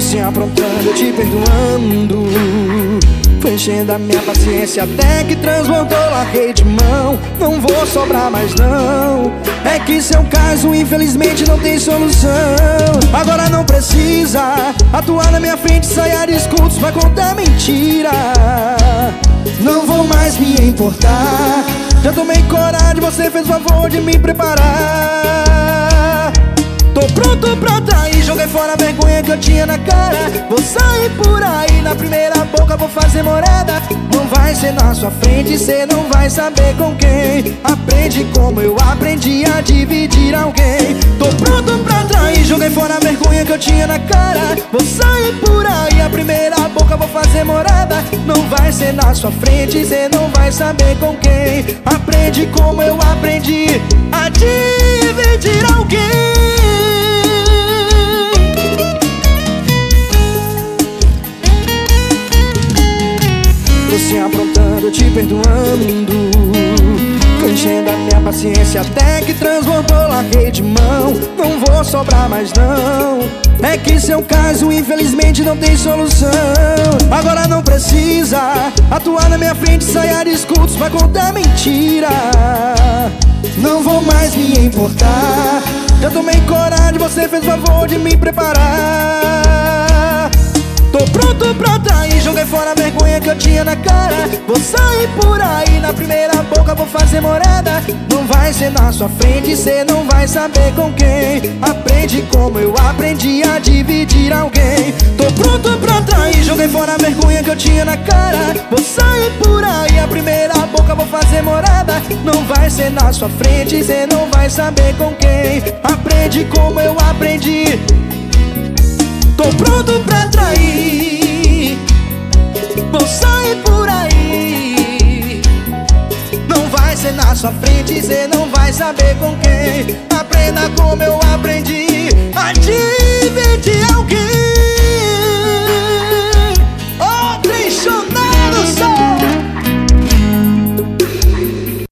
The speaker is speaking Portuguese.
se aprontando, eu te perdoando. Foi enchendo a minha paciência até que transbordou, larguei de mão. Não vou sobrar mais não. É que seu caso infelizmente não tem solução. Agora não precisa atuar na minha frente, saia discursos pra contar mentira. Não vou mais me importar. Já tomei coragem, você fez favor de me preparar. Tô pronto pra trair, joguei fora a vergonha que eu tinha na cara. Vou sair por aí, na primeira boca vou fazer morada. Não vai ser na sua frente, cê não vai saber com quem. Aprende como eu aprendi a dividir alguém. Tô pronto pra trair, joguei fora a vergonha que eu tinha na cara. Vou sair por aí, a primeira boca vou fazer morada. Não vai ser na sua frente, cê não vai saber com quem. Aprende como eu aprendi a dividir se aprontando, te perdoando enchendo a minha paciência até que transbordou, larguei de mão. Não vou sobrar mais não. É que seu caso infelizmente não tem solução. Agora não precisa atuar na minha frente, saia discursos pra contar mentira. Não vou mais me importar. Já tomei coragem, você fez favor de me preparar. Tô pronto pra fora a vergonha que eu tinha na cara. Vou sair por aí, na primeira boca vou fazer morada. Não vai ser na sua frente, cê não vai saber com quem. Aprende como eu aprendi a dividir alguém. Tô pronto pra trair, joguei fora a vergonha que eu tinha na cara. Vou sair por aí, a primeira boca vou fazer morada. Não vai ser na sua frente, cê não vai saber com quem. Aprende como eu aprendi sua frente Cê não vai saber com quem. Aprenda como eu aprendi